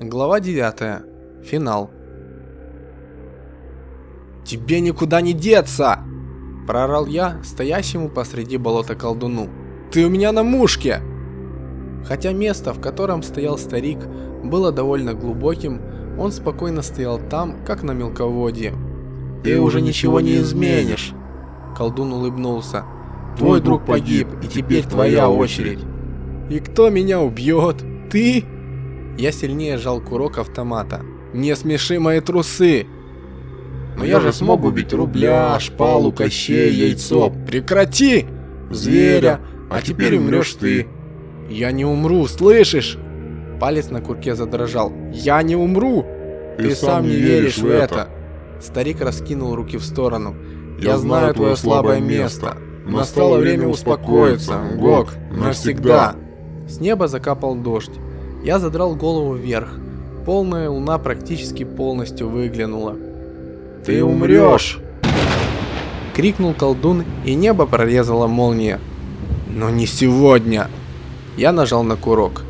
Глава 9. Финал. «Тебе никуда не деться!» Прорал я стоящему посреди болота колдуну. «Ты у меня на мушке!» Хотя место, в котором стоял старик, было довольно глубоким, он спокойно стоял там, как на мелководье. «Ты уже ничего не изменишь!» Колдун улыбнулся. «Твой друг погиб, и теперь твоя очередь!» «И кто меня убьет? Ты?» Я сильнее сжал курок автомата. «Не смеши мои трусы!» «Но я же смог убить рубля, шпалу, кощей, яйцо!» «Прекрати!» «Зверя! А теперь умрешь ты!» «Я не умру, слышишь?» Палец на курке задрожал. «Я не умру!» «Ты сам не веришь в это!» Старик раскинул руки в сторону. «Я знаю твое слабое место. Настало время успокоиться, Гог, навсегда!» С неба закапал дождь. Я задрал голову вверх. Полная луна практически полностью выглянула. «Ты умрешь!» Крикнул колдун, и небо прорезала молния. «Но не сегодня!» Я нажал на курок.